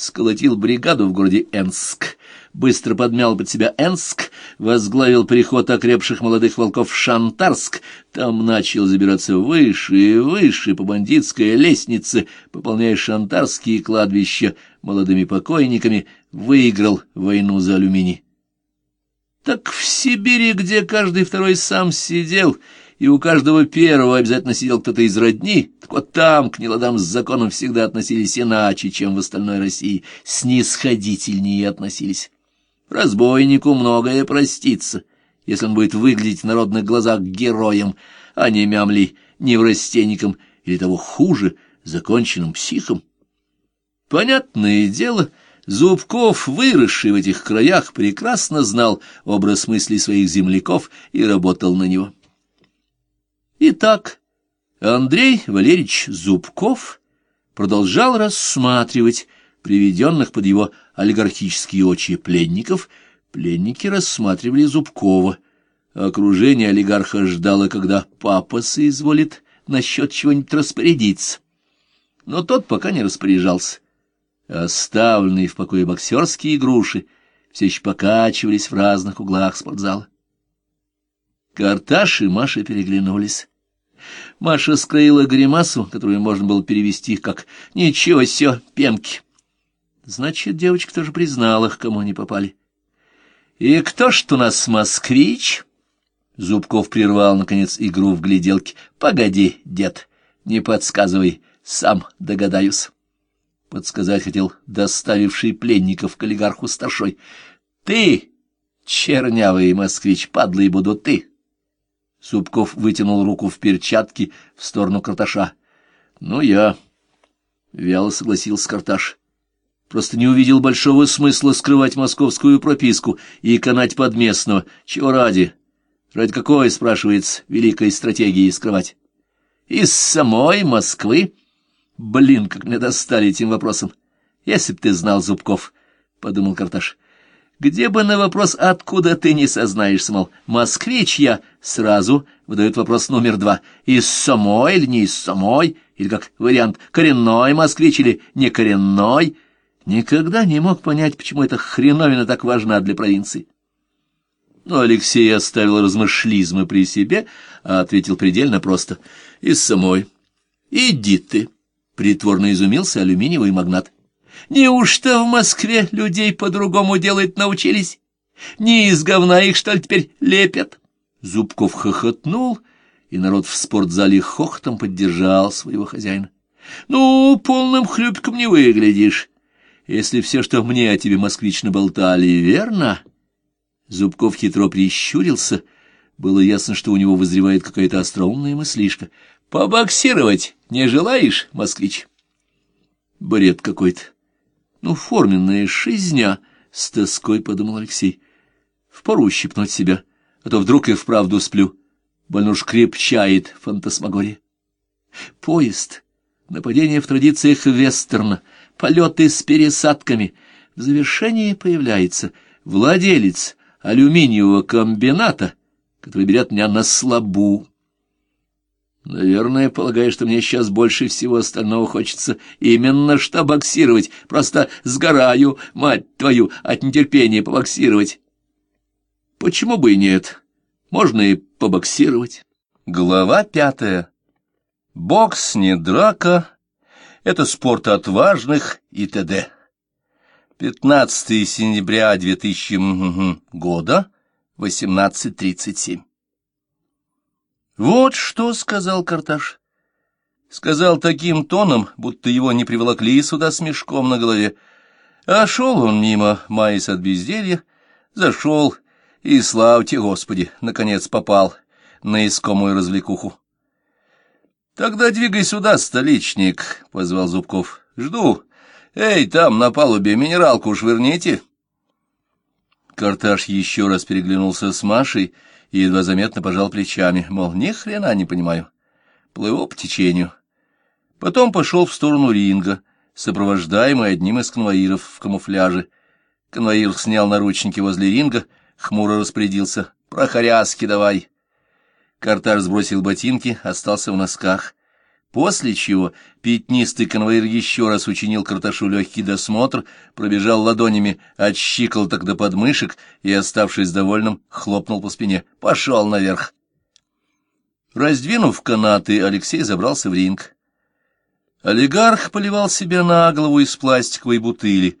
сколотил бригаду в городе Энск, быстро подмял под себя Энск, возглавил переход окрепших молодых волков в Шантарск, там начал забираться выше и выше по бандитской лестнице, пополняя шантарские кладбища молодыми покойниками, выиграл войну за алюминий. Так в Сибири, где каждый второй сам сидел, и у каждого первого обязательно сидел кто-то из родни, так вот там к неладам с законом всегда относились иначе, чем в остальной России, снисходительнее относились. Разбойнику многое простится, если он будет выглядеть в народных глазах героем, а не мямли неврастенником или того хуже, законченным психом. Понятное дело, Зубков, выросший в этих краях, прекрасно знал образ мыслей своих земляков и работал на него. Итак, Андрей Валерьевич Зубков продолжал рассматривать приведенных под его олигархические очи пленников. Пленники рассматривали Зубкова. Окружение олигарха ждало, когда папа соизволит насчет чего-нибудь распорядиться. Но тот пока не распоряжался. Оставленные в покое боксерские груши все еще покачивались в разных углах спортзала. Карташ и Маша переглянулись. Маша скроила гримасу, которую можно было перевести как «Ничего сё, пенки». Значит, девочка тоже признала, к кому они попали. «И кто ж у нас москвич?» Зубков прервал, наконец, игру в гляделке. «Погоди, дед, не подсказывай, сам догадаюсь» подсказать хотел доставивший пленников к олигарху старшой. «Ты, чернявый москвич, подлый буду ты!» Зубков вытянул руку в перчатке в сторону Карташа. «Ну, я...» — вяло согласился Карташ. «Просто не увидел большого смысла скрывать московскую прописку и канать под местного. Чего ради? Ради какой, спрашивается, великой стратегии скрывать? Из самой Москвы?» Блин, как меня достали этим вопросом. Если б ты знал, Зубков, — подумал Карташ, — где бы на вопрос «откуда ты не сознаешься», мол, «москвич я», сразу выдает вопрос номер два. Из самой или не из самой, или как вариант «коренной москвич» или «не коренной». Никогда не мог понять, почему эта хреновина так важна для провинции. Но Алексей оставил размышлизмы при себе, а ответил предельно просто. «Из самой. Иди ты». Притворно изумился алюминиевый магнат. Неужто в Москве людей по-другому делать научились? Не из говна их, что ли, теперь лепят? Зубков хохотнул, и народ в спортзале хохотом поддержал своего хозяина. Ну, полным хлюпиком не выглядишь. Если все, что мне о тебе, москвич, наболтали, верно? Зубков хитро прищурился. Было ясно, что у него вызревает какая-то остроумная мыслишка. Побоксировать не желаешь, москвич? Бред какой-то. Ну, форменная шизня, с тоской подумал Алексей. Впору ущипнуть себя, а то вдруг и вправду сплю. Больно уж крепчает фантасмагория. Поезд, нападение в традициях вестерна, полеты с пересадками. В завершении появляется владелец алюминиевого комбината, который берет меня на слабу. Наверное, полагаю, что мне сейчас больше всего остального хочется именно что боксировать. Просто сгораю, мать твою, от нетерпения побоксировать. Почему бы и нет? Можно и побоксировать. Глава пятая. Бокс не драка, это спорт отважных и т.д. 15 сентября 2000 года, 18.37. Вот что сказал Карташ. Сказал таким тоном, будто его не приволокли сюда с мешком на голове. А шел он мимо, маясь от безделья, зашел, и, славьте Господи, наконец попал на искомую развлекуху. — Тогда двигай сюда, столичник, — позвал Зубков. — Жду. Эй, там, на палубе, минералку швырните. Карташ еще раз переглянулся с Машей, — и едва заметно пожал плечами, мол, ни хрена не понимаю. Плыву по течению. Потом пошел в сторону ринга, сопровождаемый одним из конвоиров в камуфляже. Конвоир снял наручники возле ринга, хмуро распорядился. «Прохорязки давай!» Картар сбросил ботинки, остался в носках. После чего пятнистый конвоир еще раз учинил Карташу легкий досмотр, пробежал ладонями от щиколоток до подмышек и, оставшись довольным, хлопнул по спине. Пошел наверх. Раздвинув канаты, Алексей забрался в ринг. Олигарх поливал себе на голову из пластиковой бутыли.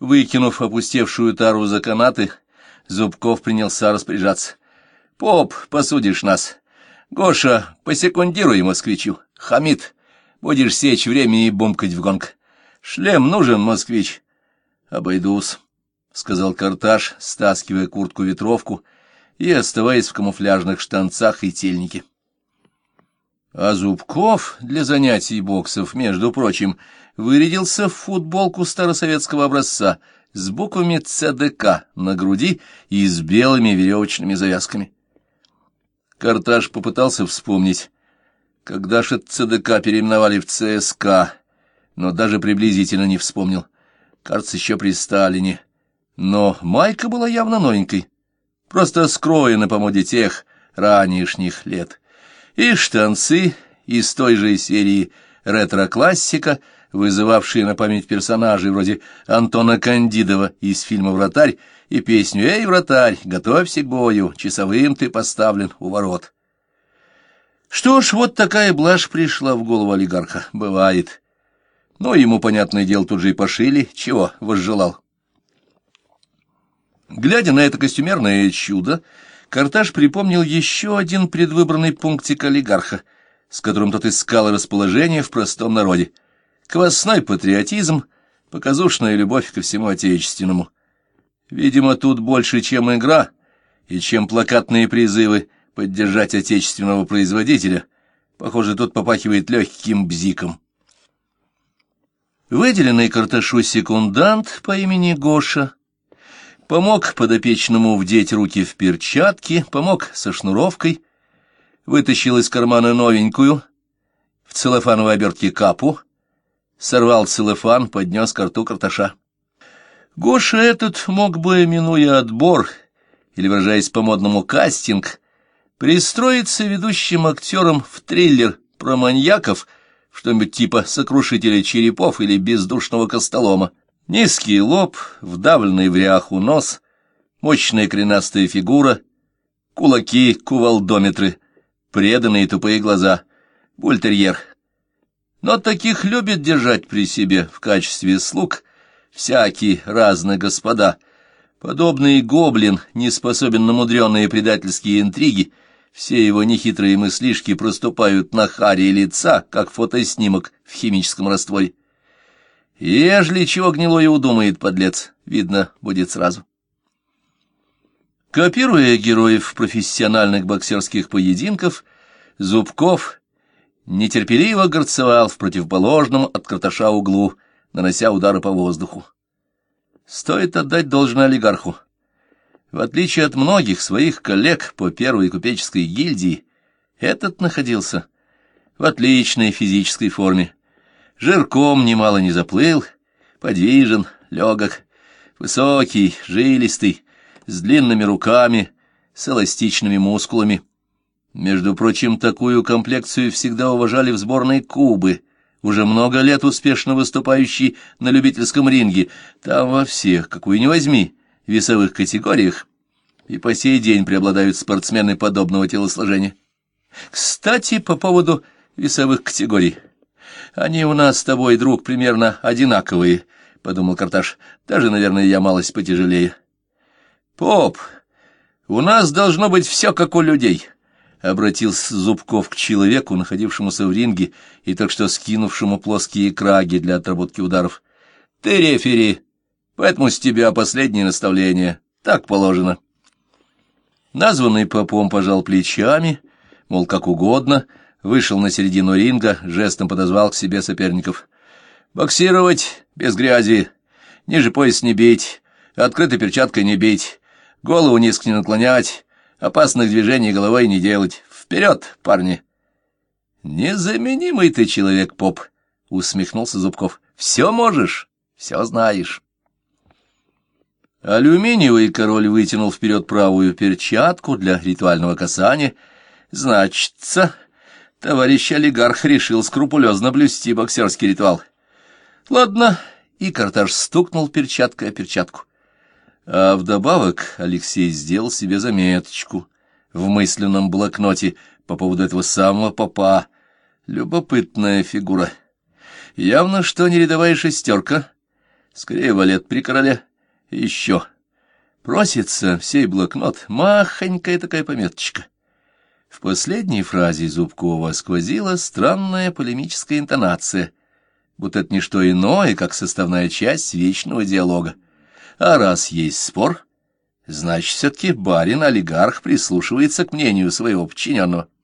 Выкинув опустевшую тару за канаты, Зубков принялся распоряжаться. — Поп, посудишь нас. Гоша, посекундируй москвичу. Хамид, будешь сечь время и бумкать в гонг. Шлем нужен, москвич. Обойдусь, — сказал Карташ, стаскивая куртку-ветровку и оставаясь в камуфляжных штанцах и тельнике. А Зубков для занятий боксов, между прочим, вырядился в футболку старосоветского образца с буквами ЦДК на груди и с белыми веревочными завязками. Карташ попытался вспомнить, когда же ЦДК переименовали в ЦСК, но даже приблизительно не вспомнил. Кажется, еще при Сталине. Но майка была явно новенькой, просто скроена по моде тех ранешних лет. И штанцы из той же серии ретро-классика, вызывавшие на память персонажей вроде Антона Кандидова из фильма «Вратарь», и песню «Эй, вратарь, готовься к бою, часовым ты поставлен у ворот». Что ж, вот такая блажь пришла в голову олигарха. Бывает. Но ему, понятное дело, тут же и пошили. Чего возжелал? Глядя на это костюмерное чудо, Карташ припомнил еще один предвыбранный пунктик олигарха, с которым тот искал расположение в простом народе. Квасной патриотизм, показушная любовь ко всему отечественному. Видимо, тут больше, чем игра и чем плакатные призывы поддержать отечественного производителя. Похоже, тут попахивает легким бзиком. Выделенный Карташу секундант по имени Гоша помог подопечному вдеть руки в перчатки, помог со шнуровкой, вытащил из кармана новенькую в целлофановой обертке капу, сорвал целлофан, поднес к рту Карташа. Гоша этот мог бы, минуя отбор, или, выражаясь по-модному, кастинг, пристроиться ведущим актером в триллер про маньяков, что-нибудь типа «Сокрушителя черепов» или «Бездушного костолома». Низкий лоб, вдавленный в ряху нос, мощная кренастая фигура, кулаки, кувалдометры, преданные тупые глаза, бультерьер. Но таких любят держать при себе в качестве слуг всякие разные господа. Подобный гоблин не способен на мудреные предательские интриги, все его нехитрые мыслишки проступают на харе лица, как фотоснимок в химическом растворе. Ежели чего гнилое удумает подлец, видно будет сразу. Копируя героев профессиональных боксерских поединков, Зубков нетерпеливо горцевал в противоположном от Карташа углу, нанося удары по воздуху. Стоит отдать должное олигарху. В отличие от многих своих коллег по первой купеческой гильдии, этот находился в отличной физической форме. Жирком немало не заплыл, подвижен, легок, высокий, жилистый, с длинными руками, с эластичными мускулами. Между прочим, такую комплекцию всегда уважали в сборной Кубы, уже много лет успешно выступающий на любительском ринге, там во всех, какую ни возьми, весовых категориях, и по сей день преобладают спортсмены подобного телосложения. Кстати, по поводу весовых категорий. Они у нас с тобой, друг, примерно одинаковые, — подумал Карташ. Даже, наверное, я малость потяжелее. Поп, у нас должно быть все как у людей, — обратился Зубков к человеку, находившемуся в ринге и так что скинувшему плоские краги для отработки ударов. Ты рефери, поэтому с тебя последнее наставление. Так положено. Названный попом пожал плечами, мол, как угодно, — вышел на середину ринга, жестом подозвал к себе соперников. «Боксировать без грязи, ниже пояс не бить, открытой перчаткой не бить, голову низко не наклонять, опасных движений головой не делать. Вперед, парни!» «Незаменимый ты человек, поп!» — усмехнулся Зубков. «Все можешь, все знаешь». Алюминиевый король вытянул вперед правую перчатку для ритуального касания. «Значится...» Товарищ олигарх решил скрупулезно блюсти боксерский ритуал. Ладно, и Карташ стукнул перчаткой о перчатку. А вдобавок Алексей сделал себе заметочку в мысленном блокноте по поводу этого самого попа. Любопытная фигура. Явно, что не рядовая шестерка. Скорее, валет при короле. Еще. Просится всей блокнот. Махонькая такая пометочка. В последней фразе Зубкова сквозила странная полемическая интонация, будто это не что иное, как составная часть вечного диалога. А раз есть спор, значит, все-таки барин-олигарх прислушивается к мнению своего подчиненного.